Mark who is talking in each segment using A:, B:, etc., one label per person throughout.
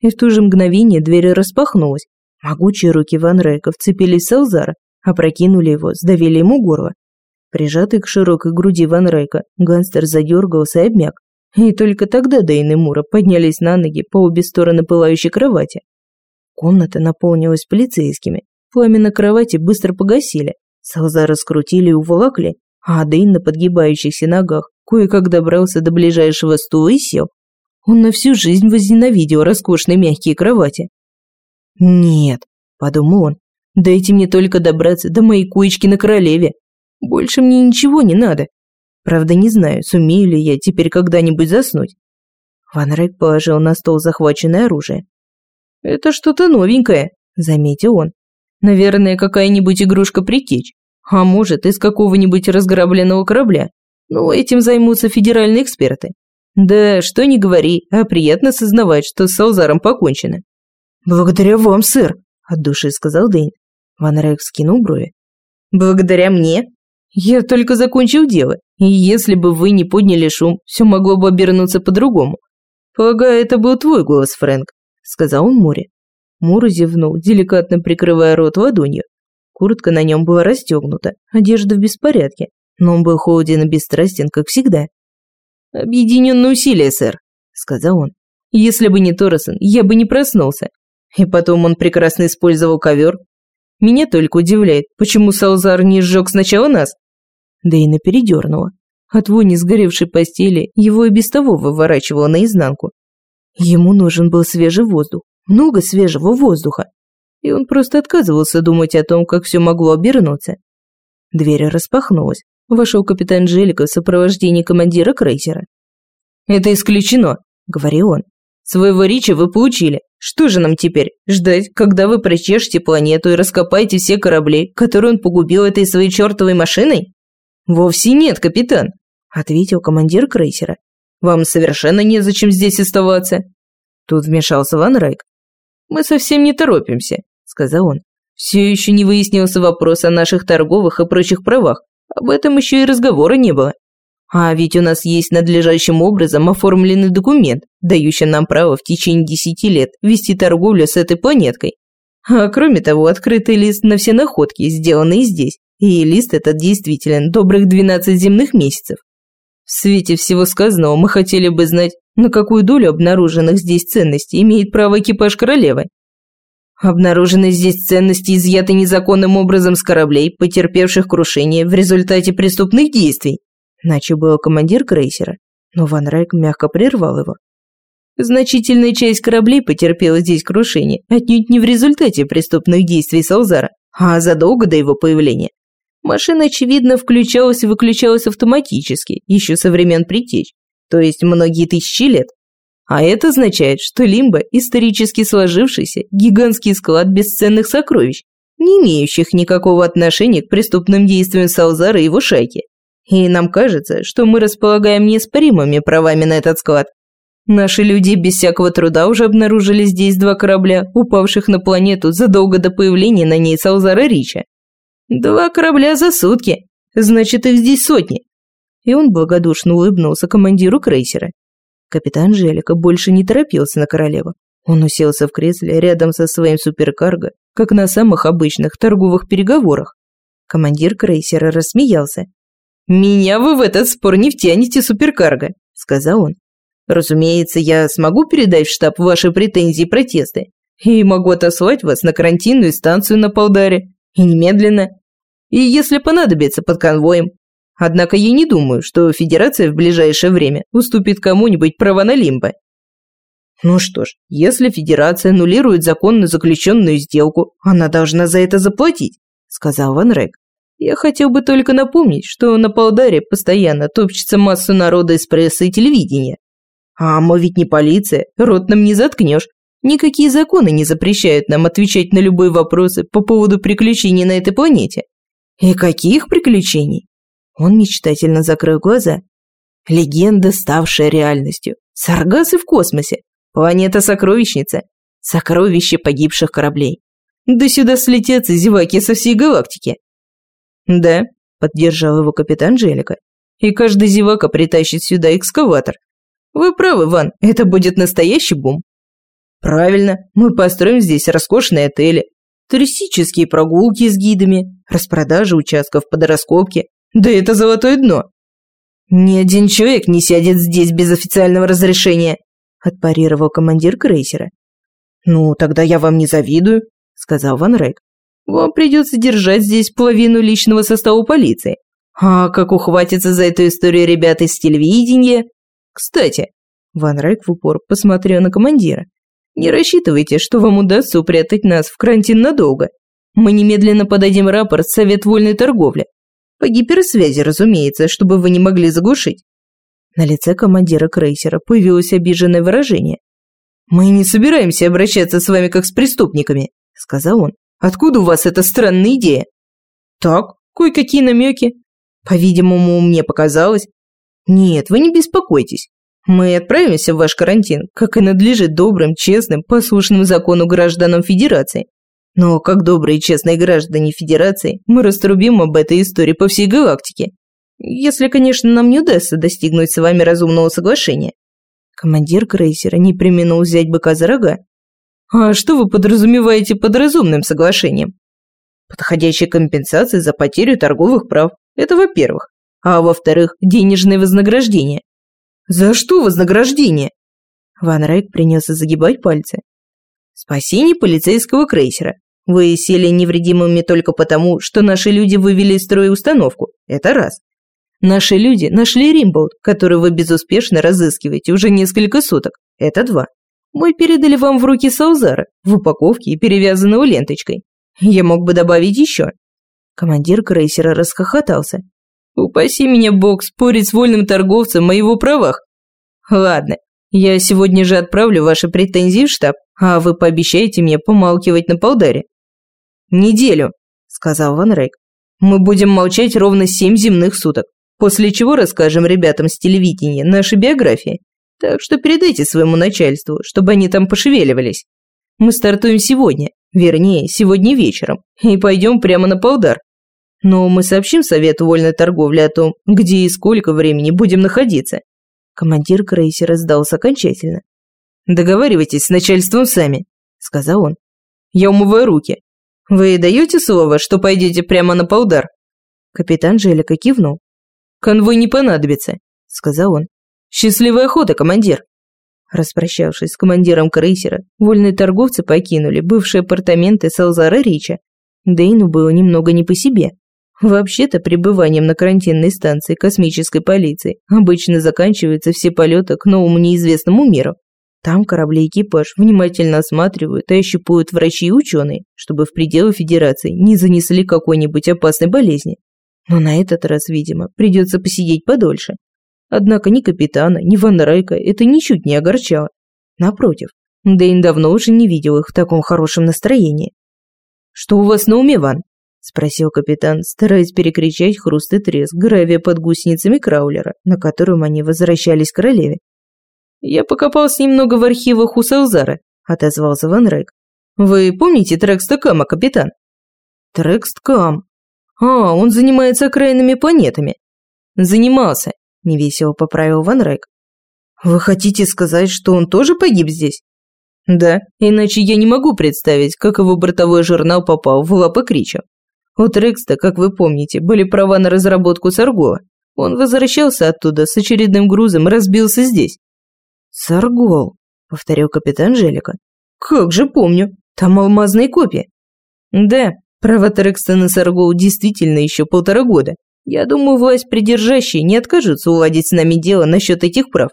A: и в то же мгновение дверь распахнулась. Могучие руки Ван Рейка вцепились в Салзара, опрокинули его, сдавили ему горло. Прижатый к широкой груди Ван Рейка, гангстер задергался и обмяк. И только тогда Дейн и Мура поднялись на ноги по обе стороны пылающей кровати. Комната наполнилась полицейскими. Пламя на кровати быстро погасили. Салзара скрутили и уволокли, а Дейн на подгибающихся ногах кое-как добрался до ближайшего стула и сел. Он на всю жизнь возненавидел роскошные мягкие кровати. «Нет», – подумал он, – «дайте мне только добраться до моей коечки на королеве. Больше мне ничего не надо. Правда, не знаю, сумею ли я теперь когда-нибудь заснуть». Ван Райк положил на стол захваченное оружие. «Это что-то новенькое», – заметил он. «Наверное, какая-нибудь игрушка притечь. А может, из какого-нибудь разграбленного корабля. Ну, этим займутся федеральные эксперты. Да, что не говори, а приятно сознавать, что с Салзаром покончено. «Благодаря вам, сэр», – от души сказал Дэйн. Ван Райк скинул брови. «Благодаря мне? Я только закончил дело, и если бы вы не подняли шум, все могло бы обернуться по-другому. Полагаю, это был твой голос, Фрэнк», – сказал он Море. Мура зевнул, деликатно прикрывая рот ладонью. Куртка на нем была расстегнута, одежда в беспорядке, но он был холоден и бесстрастен, как всегда. «Объединенные усилия, сэр», – сказал он. «Если бы не Торресон, я бы не проснулся. И потом он прекрасно использовал ковер. Меня только удивляет, почему Салзар не сжег сначала нас?» Да и напередернуло. От вони сгоревшей постели его и без того выворачивало наизнанку. Ему нужен был свежий воздух, много свежего воздуха. И он просто отказывался думать о том, как все могло обернуться. Дверь распахнулась. Вошел капитан Джелика в сопровождении командира крейсера. «Это исключено», — говорил он. «Своего Рича вы получили. Что же нам теперь? Ждать, когда вы прочешете планету и раскопаете все корабли, которые он погубил этой своей чертовой машиной?» «Вовсе нет, капитан», — ответил командир крейсера. «Вам совершенно незачем здесь оставаться». Тут вмешался Ван Райк. «Мы совсем не торопимся», — сказал он. «Все еще не выяснился вопрос о наших торговых и прочих правах. Об этом еще и разговора не было. А ведь у нас есть надлежащим образом оформленный документ, дающий нам право в течение десяти лет вести торговлю с этой планеткой. А кроме того, открытый лист на все находки, сделанные здесь. И лист этот действителен добрых 12 земных месяцев. В свете всего сказанного мы хотели бы знать, на какую долю обнаруженных здесь ценностей имеет право экипаж королевы. Обнаружены здесь ценности, изъяты незаконным образом с кораблей, потерпевших крушение в результате преступных действий. Начал было командир крейсера, но Ван Райк мягко прервал его. Значительная часть кораблей потерпела здесь крушение, отнюдь не в результате преступных действий Салзара, а задолго до его появления. Машина, очевидно, включалась и выключалась автоматически, еще со времен притеч, то есть многие тысячи лет. А это означает, что Лимба – исторически сложившийся гигантский склад бесценных сокровищ, не имеющих никакого отношения к преступным действиям Салзара и его шайки. И нам кажется, что мы располагаем неоспоримыми правами на этот склад. Наши люди без всякого труда уже обнаружили здесь два корабля, упавших на планету задолго до появления на ней Салзара Рича. Два корабля за сутки, значит их здесь сотни. И он благодушно улыбнулся командиру крейсера. Капитан Желика больше не торопился на королеву. Он уселся в кресле рядом со своим суперкарго, как на самых обычных торговых переговорах. Командир крейсера рассмеялся. «Меня вы в этот спор не втянете, суперкарго», — сказал он. «Разумеется, я смогу передать в штаб ваши претензии и протесты, и могу отослать вас на карантинную станцию на Полдаре, и немедленно, и если понадобится под конвоем, Однако я не думаю, что Федерация в ближайшее время уступит кому-нибудь права на лимбо. Ну что ж, если Федерация аннулирует законно заключенную сделку, она должна за это заплатить, сказал Ван Рек. Я хотел бы только напомнить, что на Палдаре постоянно топчется масса народа из прессы и телевидения. А мы ведь не полиция, рот нам не заткнешь. Никакие законы не запрещают нам отвечать на любые вопросы по поводу приключений на этой планете. И каких приключений? Он мечтательно закрыл глаза. Легенда, ставшая реальностью. Саргасы в космосе. Планета-сокровищница. Сокровище погибших кораблей. Да сюда слетятся зеваки со всей галактики. Да, поддержал его капитан Джелика. И каждый зевака притащит сюда экскаватор. Вы правы, Ван, это будет настоящий бум. Правильно, мы построим здесь роскошные отели, туристические прогулки с гидами, распродажи участков под раскопки. Да это золотое дно. Ни один человек не сядет здесь без официального разрешения, отпарировал командир крейсера. Ну, тогда я вам не завидую, сказал Ван Рейк. Вам придется держать здесь половину личного состава полиции. А как ухватиться за эту историю ребята из телевидения? Кстати, Ван Рейк в упор посмотрел на командира. Не рассчитывайте, что вам удастся упрятать нас в карантин надолго. Мы немедленно подадим рапорт в Совет вольной торговли. По гиперсвязи, разумеется, чтобы вы не могли заглушить. На лице командира крейсера появилось обиженное выражение. «Мы не собираемся обращаться с вами как с преступниками», – сказал он. Откуда у вас эта странная идея? Так, кое-какие намеки. По-видимому, мне показалось. Нет, вы не беспокойтесь. Мы отправимся в ваш карантин, как и надлежит добрым, честным, послушным закону гражданам Федерации. Но как добрые и честные граждане Федерации, мы раструбим об этой истории по всей галактике. Если, конечно, нам не удастся достигнуть с вами разумного соглашения. Командир крейсера не применил взять быка за рога а что вы подразумеваете под разумным соглашением? Подходящая компенсация за потерю торговых прав. Это во-первых. А во-вторых, денежное вознаграждение. За что вознаграждение? Ван Райк принялся загибать пальцы. Спасение полицейского крейсера. Вы сели невредимыми только потому, что наши люди вывели из строя установку. Это раз. Наши люди нашли Римболд, который вы безуспешно разыскиваете уже несколько суток. Это два. Мы передали вам в руки Саузара в упаковке и перевязанного ленточкой. Я мог бы добавить еще». Командир крейсера расхохотался. «Упаси меня, Бог, спорить с вольным торговцем о его правах. Ладно, я сегодня же отправлю ваши претензии в штаб, а вы пообещаете мне помалкивать на полдаре». «Неделю», — сказал Ван Рейк. «Мы будем молчать ровно семь земных суток, после чего расскажем ребятам с телевидения наши биографии. Так что передайте своему начальству, чтобы они там пошевеливались. Мы стартуем сегодня, вернее, сегодня вечером, и пойдем прямо на полдар. Но мы сообщим Совету вольной торговли о том, где и сколько времени будем находиться. Командир крейсера сдался окончательно. «Договаривайтесь с начальством сами», – сказал он. «Я умываю руки. Вы даете слово, что пойдете прямо на полдар?» Капитан Желика кивнул. «Конвой не понадобится», – сказал он. «Счастливой охоты, командир!» Распрощавшись с командиром крейсера, вольные торговцы покинули бывшие апартаменты Салзара Рича. Дейну было немного не по себе. Вообще-то пребыванием на карантинной станции космической полиции обычно заканчиваются все полеты к новому неизвестному миру. Там корабли экипаж внимательно осматривают и ощупывают врачи и ученые, чтобы в пределы Федерации не занесли какой-нибудь опасной болезни. Но на этот раз, видимо, придется посидеть подольше. Однако ни капитана, ни Ван это ничуть не огорчало. Напротив, Дэйн давно уже не видел их в таком хорошем настроении. «Что у вас на уме, Ван?» – спросил капитан, стараясь перекричать хруст и треск гравия под гусеницами краулера, на котором они возвращались к королеве. «Я покопался немного в архивах у Салзара», – отозвался Ван Райк. «Вы помните Трекстакама, капитан?» «Трексткам? А, он занимается окраинными планетами». «Занимался невесело поправил Ван Райк. Вы хотите сказать, что он тоже погиб здесь? Да, иначе я не могу представить, как его бортовой журнал попал в лапы Крича. У Трекста, как вы помните, были права на разработку Саргола. Он возвращался оттуда с очередным грузом и разбился здесь. «Саргол», — повторил капитан Желика. «Как же помню, там алмазные копии». «Да, права Трекста на Саргол действительно еще полтора года. Я думаю, власть придержащие не откажутся уладить с нами дело насчет этих прав.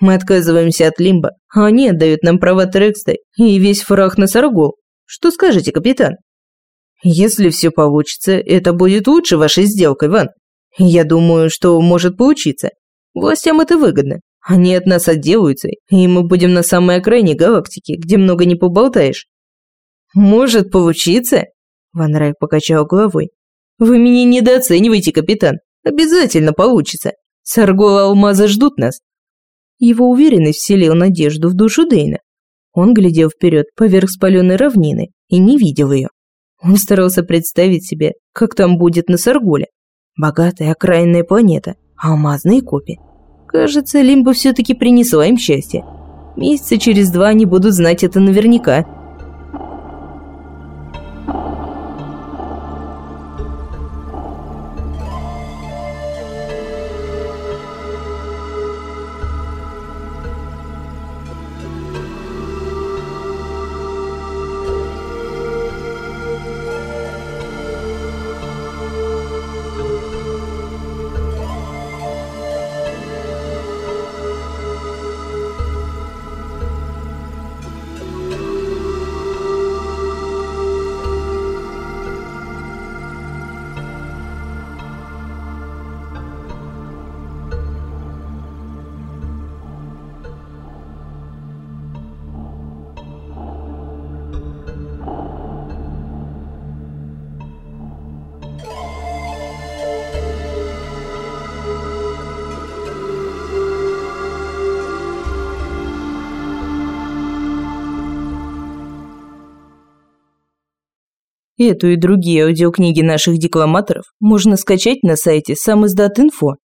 A: Мы отказываемся от Лимба, а они отдают нам права Трекста и весь фраг на Саргол. Что скажете, капитан? Если все получится, это будет лучше вашей сделкой, Ван. Я думаю, что может получиться. Властям это выгодно. Они от нас отделаются, и мы будем на самой окраине галактики, где много не поболтаешь. Может получиться? Ван Райк покачал головой. Вы меня недооцениваете, капитан. Обязательно получится. Саргола алмаза ждут нас. Его уверенность вселила надежду в душу Дейна. Он глядел вперед поверх спаленной равнины и не видел ее. Он старался представить себе, как там будет на Сарголе. Богатая окраинная планета, алмазные копии. Кажется, Лимба все-таки принесла им счастье. Месяца через два они будут знать это наверняка. Эту и другие аудиокниги наших декламаторов можно скачать на сайте самиздат.инфо